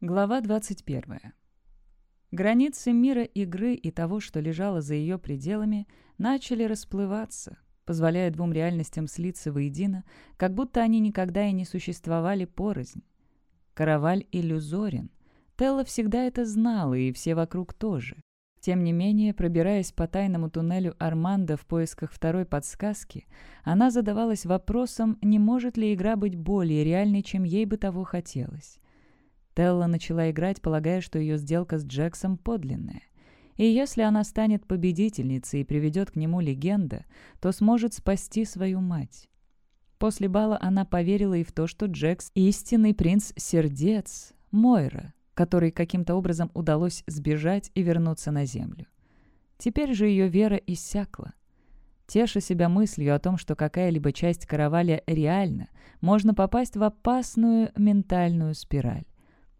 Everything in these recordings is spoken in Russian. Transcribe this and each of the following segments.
Глава 21. Границы мира игры и того, что лежало за ее пределами, начали расплываться, позволяя двум реальностям слиться воедино, как будто они никогда и не существовали порознь. Караваль иллюзорен. Телла всегда это знала, и все вокруг тоже. Тем не менее, пробираясь по тайному туннелю Армандо в поисках второй подсказки, она задавалась вопросом, не может ли игра быть более реальной, чем ей бы того хотелось. Стелла начала играть, полагая, что ее сделка с Джексом подлинная. И если она станет победительницей и приведет к нему легенда, то сможет спасти свою мать. После бала она поверила и в то, что Джекс — истинный принц сердец, Мойра, который каким-то образом удалось сбежать и вернуться на землю. Теперь же ее вера иссякла. Теша себя мыслью о том, что какая-либо часть караваля реальна, можно попасть в опасную ментальную спираль.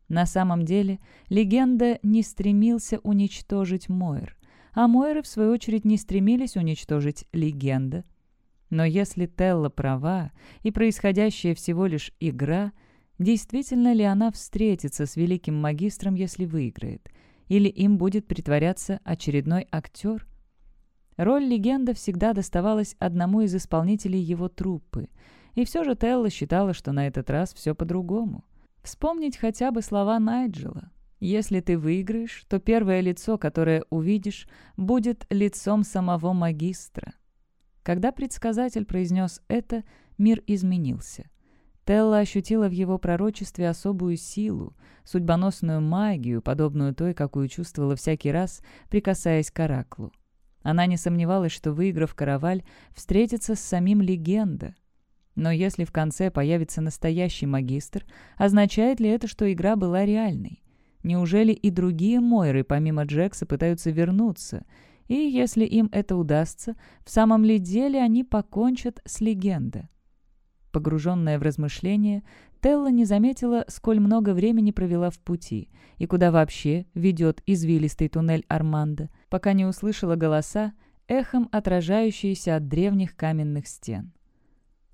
На самом деле, легенда не стремился уничтожить Мойр, а Мойры, в свою очередь, не стремились уничтожить легенда. Но если Телла права, и происходящее всего лишь игра, действительно ли она встретится с великим магистром, если выиграет? Или им будет притворяться очередной актер? Роль легенда всегда доставалась одному из исполнителей его труппы, и все же Телла считала, что на этот раз все по-другому. Вспомнить хотя бы слова Найджела. Если ты выиграешь, то первое лицо, которое увидишь, будет лицом самого магистра. Когда предсказатель произнес это, мир изменился. Телла ощутила в его пророчестве особую силу, судьбоносную магию, подобную той, какую чувствовала всякий раз, прикасаясь к Ораклу. Она не сомневалась, что, выиграв караваль, встретится с самим легенда — но если в конце появится настоящий магистр, означает ли это, что игра была реальной? Неужели и другие Мойры, помимо Джекса, пытаются вернуться? И если им это удастся, в самом ли деле они покончат с легендой? Погруженная в размышления, Телла не заметила, сколь много времени провела в пути и куда вообще ведет извилистый туннель Армандо, пока не услышала голоса, эхом отражающиеся от древних каменных стен.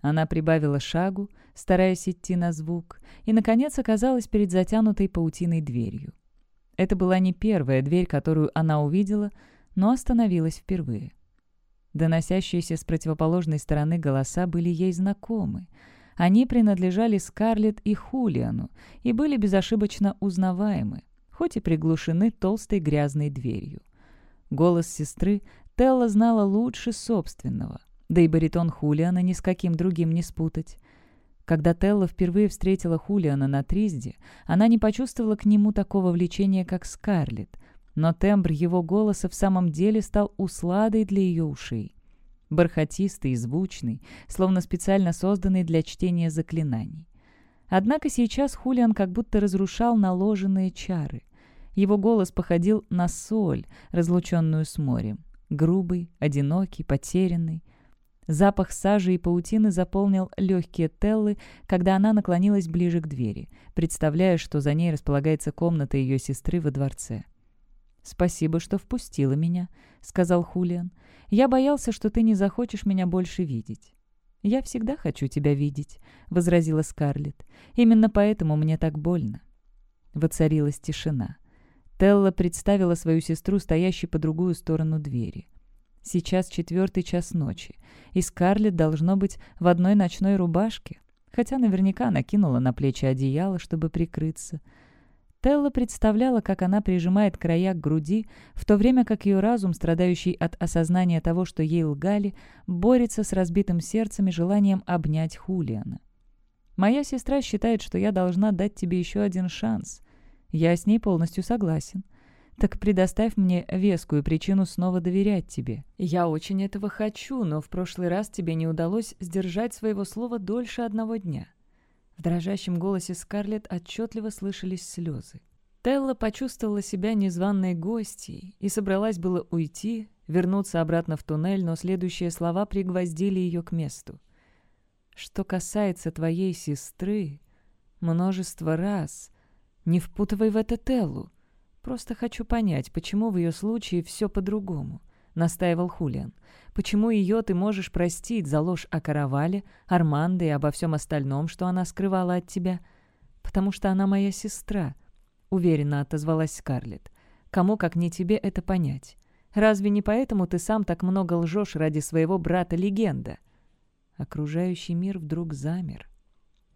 Она прибавила шагу, стараясь идти на звук, и, наконец, оказалась перед затянутой паутиной дверью. Это была не первая дверь, которую она увидела, но остановилась впервые. Доносящиеся с противоположной стороны голоса были ей знакомы. Они принадлежали Скарлетт и Хулиану и были безошибочно узнаваемы, хоть и приглушены толстой грязной дверью. Голос сестры Телла знала лучше собственного — да и баритон Хулиана ни с каким другим не спутать. Когда Телла впервые встретила Хулиана на Тризде, она не почувствовала к нему такого влечения, как Скарлетт, но тембр его голоса в самом деле стал усладой для ее ушей. Бархатистый и звучный, словно специально созданный для чтения заклинаний. Однако сейчас Хулиан как будто разрушал наложенные чары. Его голос походил на соль, разлученную с морем. Грубый, одинокий, потерянный. Запах сажи и паутины заполнил легкие Теллы, когда она наклонилась ближе к двери, представляя, что за ней располагается комната ее сестры во дворце. «Спасибо, что впустила меня», — сказал Хулиан. «Я боялся, что ты не захочешь меня больше видеть». «Я всегда хочу тебя видеть», — возразила Скарлетт. «Именно поэтому мне так больно». Воцарилась тишина. Телла представила свою сестру, стоящей по другую сторону двери. Сейчас четвертый час ночи, и Скарлетт должно быть в одной ночной рубашке, хотя наверняка накинула на плечи одеяло, чтобы прикрыться. Телла представляла, как она прижимает края к груди, в то время как ее разум, страдающий от осознания того, что ей лгали, борется с разбитым сердцем и желанием обнять Хулиана. «Моя сестра считает, что я должна дать тебе еще один шанс. Я с ней полностью согласен. Так предоставь мне вескую причину снова доверять тебе. Я очень этого хочу, но в прошлый раз тебе не удалось сдержать своего слова дольше одного дня». В дрожащем голосе Скарлетт отчетливо слышались слезы. Телла почувствовала себя незваной гостьей и собралась было уйти, вернуться обратно в туннель, но следующие слова пригвоздили ее к месту. «Что касается твоей сестры, множество раз. Не впутывай в это Теллу. «Просто хочу понять, почему в ее случае все по-другому», — настаивал Хулиан. «Почему ее ты можешь простить за ложь о каравале, Арманде и обо всем остальном, что она скрывала от тебя?» «Потому что она моя сестра», — уверенно отозвалась Скарлет. «Кому, как не тебе, это понять? Разве не поэтому ты сам так много лжешь ради своего брата-легенда?» Окружающий мир вдруг замер.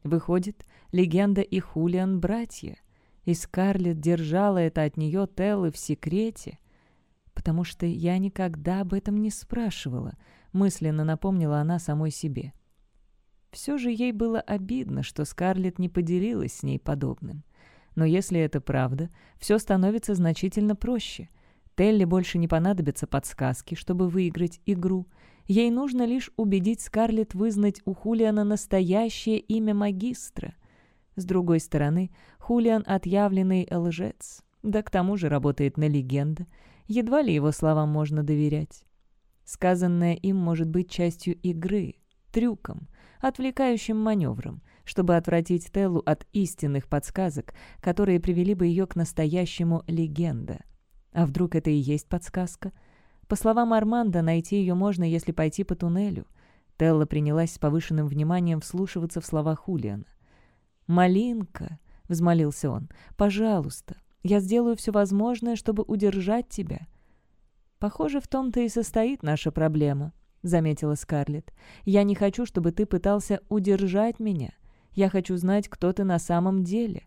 Выходит, легенда и Хулиан — братья — и Скарлетт держала это от нее Теллы в секрете, потому что я никогда об этом не спрашивала, мысленно напомнила она самой себе. Все же ей было обидно, что Скарлетт не поделилась с ней подобным. Но если это правда, все становится значительно проще. Телли больше не понадобятся подсказки, чтобы выиграть игру. Ей нужно лишь убедить Скарлетт вызнать у Хулиана настоящее имя магистра. С другой стороны, Хулиан отъявленный лжец. Да к тому же работает на легенда. Едва ли его словам можно доверять. Сказанное им может быть частью игры, трюком, отвлекающим маневром, чтобы отвратить Теллу от истинных подсказок, которые привели бы ее к настоящему легенда. А вдруг это и есть подсказка? По словам Арманда, найти ее можно, если пойти по туннелю. Телла принялась с повышенным вниманием вслушиваться в слова Хулиана. «Малинка», — взмолился он, — «пожалуйста, я сделаю все возможное, чтобы удержать тебя». «Похоже, в том-то и состоит наша проблема», — заметила Скарлет. «Я не хочу, чтобы ты пытался удержать меня. Я хочу знать, кто ты на самом деле».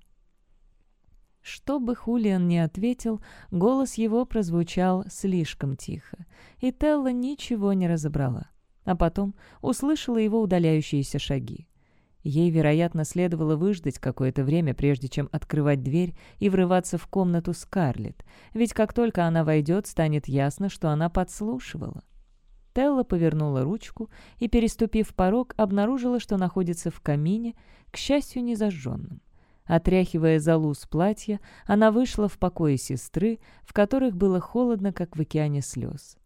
Что бы Хулиан не ответил, голос его прозвучал слишком тихо, и Телла ничего не разобрала. А потом услышала его удаляющиеся шаги. Ей, вероятно, следовало выждать какое-то время, прежде чем открывать дверь и врываться в комнату Скарлетт, ведь как только она войдет, станет ясно, что она подслушивала. Телла повернула ручку и, переступив порог, обнаружила, что находится в камине, к счастью, не зажженном. Отряхивая залу с платья, она вышла в покое сестры, в которых было холодно, как в океане слез.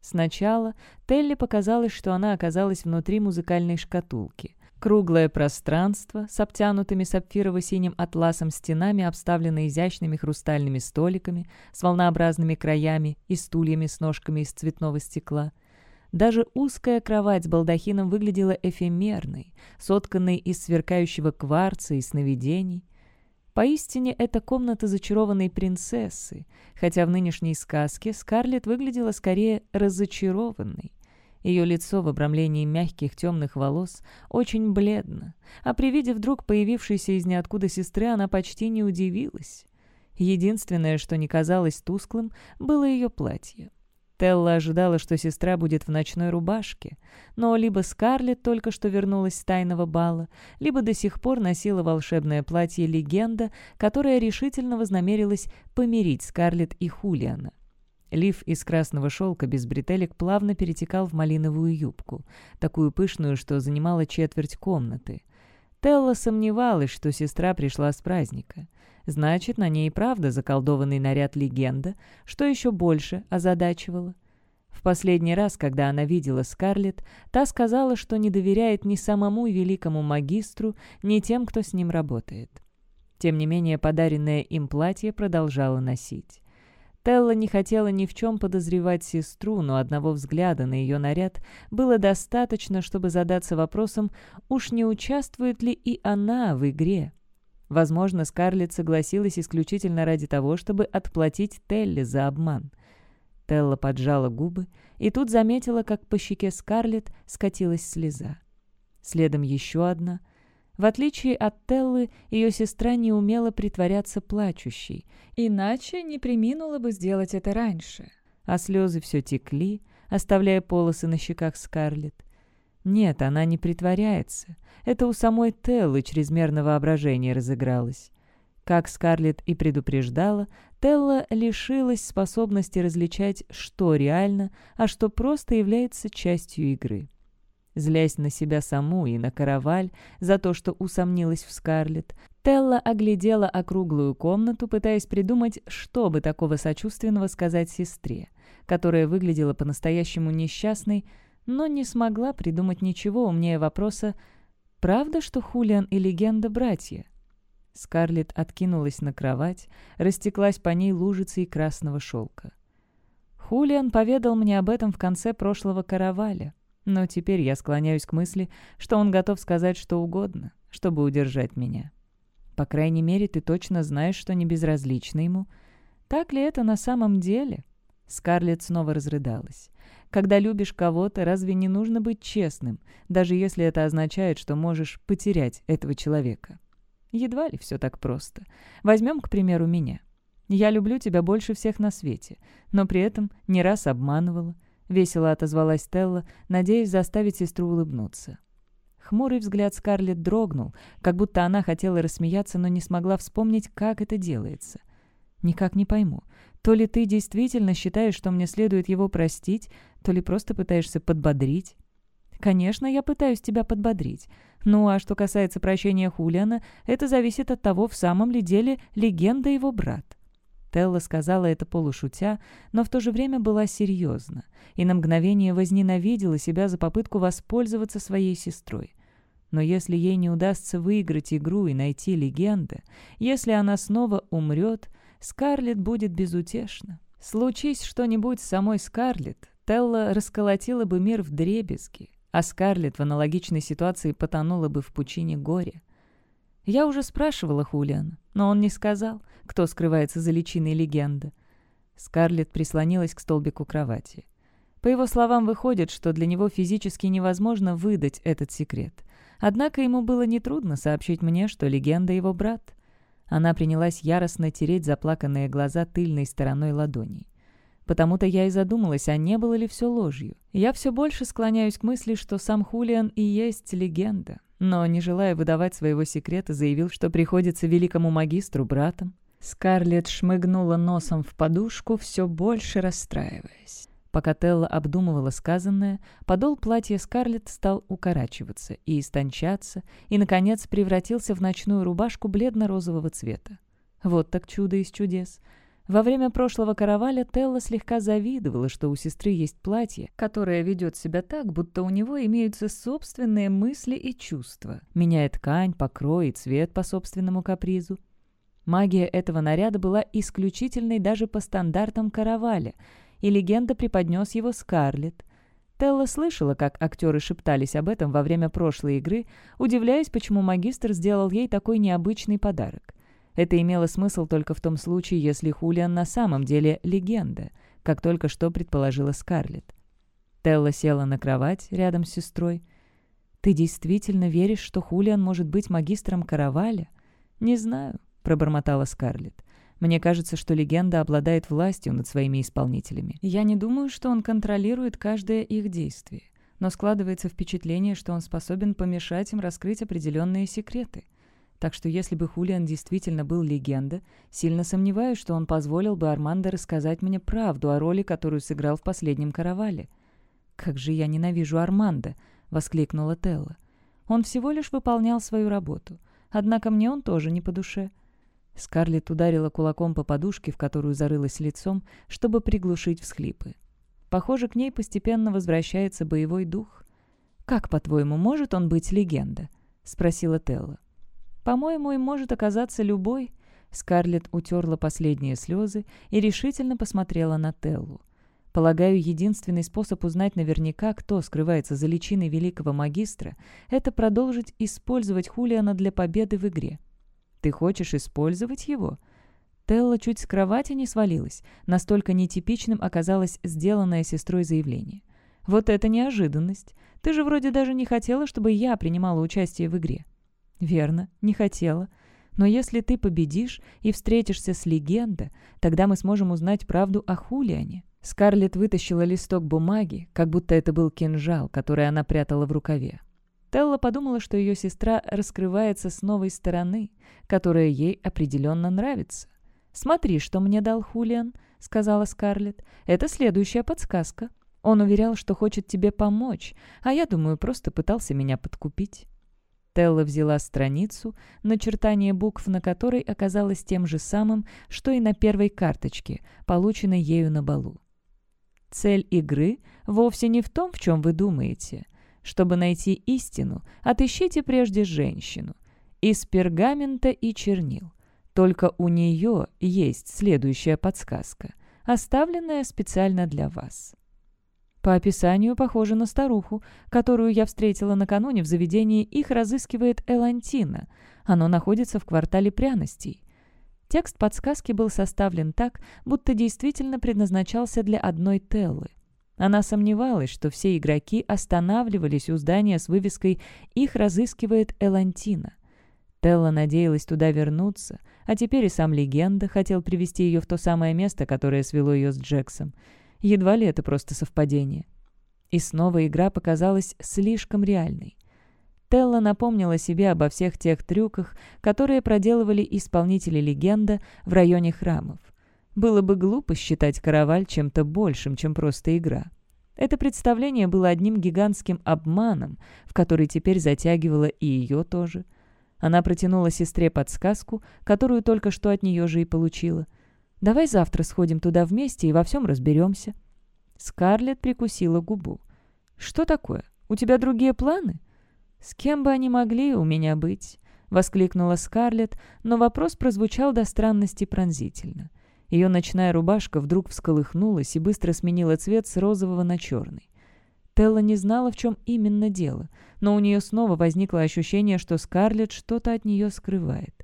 Сначала Телли показалось, что она оказалась внутри музыкальной шкатулки, Круглое пространство с обтянутыми сапфирово-синим атласом стенами обставлено изящными хрустальными столиками с волнообразными краями и стульями с ножками из цветного стекла. Даже узкая кровать с балдахином выглядела эфемерной, сотканной из сверкающего кварца и сновидений. Поистине, это комната зачарованной принцессы, хотя в нынешней сказке Скарлетт выглядела скорее разочарованной — ее лицо в обрамлении мягких темных волос очень бледно, а при виде вдруг появившейся из ниоткуда сестры она почти не удивилась. Единственное, что не казалось тусклым, было ее платье. Телла ожидала, что сестра будет в ночной рубашке, но либо Скарлетт только что вернулась с тайного бала, либо до сих пор носила волшебное платье легенда, которая решительно вознамерилась помирить Скарлетт и Хулиана. Лиф из красного шелка без бретелек плавно перетекал в малиновую юбку, такую пышную, что занимала четверть комнаты. Телла сомневалась, что сестра пришла с праздника. Значит, на ней правда заколдованный наряд легенда, что еще больше озадачивало. В последний раз, когда она видела Скарлетт, та сказала, что не доверяет ни самому великому магистру, ни тем, кто с ним работает. Тем не менее, подаренное им платье продолжала носить. Телла не хотела ни в чем подозревать сестру, но одного взгляда на ее наряд было достаточно, чтобы задаться вопросом, уж не участвует ли и она в игре. Возможно, Скарлетт согласилась исключительно ради того, чтобы отплатить Телле за обман. Телла поджала губы и тут заметила, как по щеке Скарлетт скатилась слеза. Следом еще одна — в отличие от Теллы, ее сестра не умела притворяться плачущей, иначе не приминула бы сделать это раньше. А слезы все текли, оставляя полосы на щеках Скарлетт. Нет, она не притворяется. Это у самой Теллы чрезмерно воображение разыгралось. Как Скарлетт и предупреждала, Телла лишилась способности различать, что реально, а что просто является частью игры злясь на себя саму и на караваль за то, что усомнилась в Скарлетт, Телла оглядела округлую комнату, пытаясь придумать, что бы такого сочувственного сказать сестре, которая выглядела по-настоящему несчастной, но не смогла придумать ничего умнее вопроса «Правда, что Хулиан и легенда братья?» Скарлетт откинулась на кровать, растеклась по ней лужицей красного шелка. «Хулиан поведал мне об этом в конце прошлого караваля», но теперь я склоняюсь к мысли, что он готов сказать что угодно, чтобы удержать меня. По крайней мере, ты точно знаешь, что не безразлично ему. Так ли это на самом деле?» Скарлетт снова разрыдалась. «Когда любишь кого-то, разве не нужно быть честным, даже если это означает, что можешь потерять этого человека?» «Едва ли все так просто. Возьмем, к примеру, меня. Я люблю тебя больше всех на свете, но при этом не раз обманывала. — весело отозвалась Телла, надеясь заставить сестру улыбнуться. Хмурый взгляд Скарлетт дрогнул, как будто она хотела рассмеяться, но не смогла вспомнить, как это делается. «Никак не пойму, то ли ты действительно считаешь, что мне следует его простить, то ли просто пытаешься подбодрить?» «Конечно, я пытаюсь тебя подбодрить. Ну а что касается прощения Хулиана, это зависит от того, в самом ли деле легенда его брат». Телла сказала это полушутя, но в то же время была серьезна и на мгновение возненавидела себя за попытку воспользоваться своей сестрой. Но если ей не удастся выиграть игру и найти легенды, если она снова умрет, Скарлетт будет безутешна. Случись что-нибудь с самой Скарлетт, Телла расколотила бы мир в дребезги, а Скарлетт в аналогичной ситуации потонула бы в пучине горя. Я уже спрашивала Хулиана, но он не сказал, кто скрывается за личиной легенды. Скарлетт прислонилась к столбику кровати. По его словам, выходит, что для него физически невозможно выдать этот секрет. Однако ему было нетрудно сообщить мне, что легенда его брат. Она принялась яростно тереть заплаканные глаза тыльной стороной ладоней. Потому-то я и задумалась, а не было ли все ложью. Я все больше склоняюсь к мысли, что сам Хулиан и есть легенда но, не желая выдавать своего секрета, заявил, что приходится великому магистру братом. Скарлетт шмыгнула носом в подушку, все больше расстраиваясь. Пока Телла обдумывала сказанное, подол платья Скарлетт стал укорачиваться и истончаться, и, наконец, превратился в ночную рубашку бледно-розового цвета. Вот так чудо из чудес! Во время прошлого караваля Телла слегка завидовала, что у сестры есть платье, которое ведет себя так, будто у него имеются собственные мысли и чувства, меняя ткань, покрой и цвет по собственному капризу. Магия этого наряда была исключительной даже по стандартам караваля, и легенда преподнес его Скарлетт. Телла слышала, как актеры шептались об этом во время прошлой игры, удивляясь, почему магистр сделал ей такой необычный подарок. Это имело смысл только в том случае, если Хулиан на самом деле легенда, как только что предположила Скарлетт. Телла села на кровать рядом с сестрой. «Ты действительно веришь, что Хулиан может быть магистром Караваля?» «Не знаю», — пробормотала Скарлетт. «Мне кажется, что легенда обладает властью над своими исполнителями. Я не думаю, что он контролирует каждое их действие, но складывается впечатление, что он способен помешать им раскрыть определенные секреты» так что если бы Хулиан действительно был легенда, сильно сомневаюсь, что он позволил бы Армандо рассказать мне правду о роли, которую сыграл в последнем каравале. «Как же я ненавижу Армандо!» — воскликнула Телла. «Он всего лишь выполнял свою работу. Однако мне он тоже не по душе». Скарлетт ударила кулаком по подушке, в которую зарылась лицом, чтобы приглушить всхлипы. Похоже, к ней постепенно возвращается боевой дух. «Как, по-твоему, может он быть легенда?» — спросила Телла. По-моему, им может оказаться любой». Скарлет утерла последние слезы и решительно посмотрела на Теллу. Полагаю, единственный способ узнать наверняка, кто скрывается за личиной великого магистра, это продолжить использовать Хулиана для победы в игре. Ты хочешь использовать его? Телла чуть с кровати не свалилась, настолько нетипичным оказалось сделанное сестрой заявление. «Вот это неожиданность! Ты же вроде даже не хотела, чтобы я принимала участие в игре». Верно, не хотела. Но если ты победишь и встретишься с легендой, тогда мы сможем узнать правду о Хулиане». Скарлет вытащила листок бумаги, как будто это был кинжал, который она прятала в рукаве. Телла подумала, что ее сестра раскрывается с новой стороны, которая ей определенно нравится. «Смотри, что мне дал Хулиан», — сказала Скарлетт. «Это следующая подсказка. Он уверял, что хочет тебе помочь, а я думаю, просто пытался меня подкупить». Телла взяла страницу, начертание букв на которой оказалось тем же самым, что и на первой карточке, полученной ею на балу. Цель игры вовсе не в том, в чем вы думаете. Чтобы найти истину, отыщите прежде женщину. Из пергамента и чернил. Только у нее есть следующая подсказка, оставленная специально для вас. По описанию, похожа на старуху, которую я встретила накануне в заведении, их разыскивает Элантина. Оно находится в квартале пряностей. Текст подсказки был составлен так, будто действительно предназначался для одной Теллы. Она сомневалась, что все игроки останавливались у здания с вывеской «Их разыскивает Элантина». Телла надеялась туда вернуться, а теперь и сам легенда хотел привести ее в то самое место, которое свело ее с Джексом. Едва ли это просто совпадение. И снова игра показалась слишком реальной. Телла напомнила себе обо всех тех трюках, которые проделывали исполнители легенда в районе храмов. Было бы глупо считать караваль чем-то большим, чем просто игра. Это представление было одним гигантским обманом, в который теперь затягивало и ее тоже. Она протянула сестре подсказку, которую только что от нее же и получила — Давай завтра сходим туда вместе и во всем разберемся». Скарлетт прикусила губу. «Что такое? У тебя другие планы?» «С кем бы они могли у меня быть?» — воскликнула Скарлетт, но вопрос прозвучал до странности пронзительно. Ее ночная рубашка вдруг всколыхнулась и быстро сменила цвет с розового на черный. Телла не знала, в чем именно дело, но у нее снова возникло ощущение, что Скарлетт что-то от нее скрывает.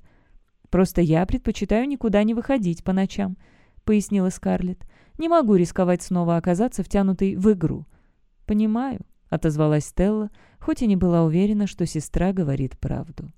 Просто я предпочитаю никуда не выходить по ночам», — пояснила Скарлетт. «Не могу рисковать снова оказаться втянутой в игру». «Понимаю», — отозвалась Стелла, хоть и не была уверена, что сестра говорит правду.